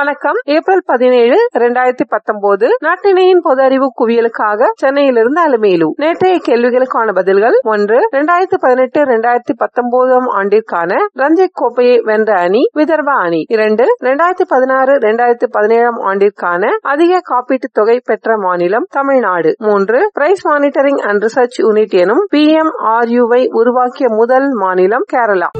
வணக்கம். ஏப்ரல் பதினேழு இரண்டாயிரத்தி பத்தொன்பது நாட்டினையின் பொது அறிவு குவியலுக்காக சென்னையிலிருந்து அலுமேலு நேற்றைய கேள்விகளுக்கான பதில்கள் ஒன்று இரண்டாயிரத்தி பதினெட்டு இரண்டாயிரத்தி பத்தொன்பதாம் ஆண்டிற்கான ரஞ்சிக் கோப்பையை வென்ற அணி விதர்பா அணி. இரண்டு இரண்டாயிரத்தி பதினாறு இரண்டாயிரத்தி பதினேழாம் ஆண்டிற்கான அதிக காப்பீட்டுத் தொகை பெற்ற மாநிலம் தமிழ்நாடு. மூன்று price monitoring and research unit எனும் பி எம் ஆர் உருவாக்கிய முதல் மாநிலம் கேரளா.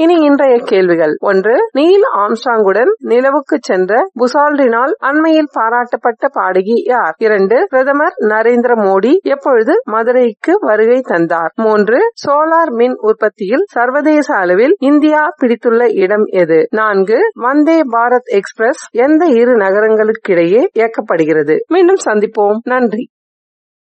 இனி இன்றைய கேள்விகள். ஒன்று நீல் ஆம்ஸ்டாங்குடன் நிலவுக்கு சென்ற புசால்டினால் அண்மையில் பாராட்டப்பட்ட பாடகி யார்? இரண்டு பிரதமர் நரேந்திர மோடி எப்பொழுது மதுரைக்கு வருகை தந்தார்? மூன்று சோலார் மின் உற்பத்தியில் சர்வதேச அளவில் இந்தியா பிடித்துள்ள இடம் எது? நான்கு வந்தே பாரத் எக்ஸ்பிரஸ் எந்த இரு நகரங்களுக்கிடையே இயக்கப்படுகிறது? மீண்டும் சந்திப்போம். நன்றி.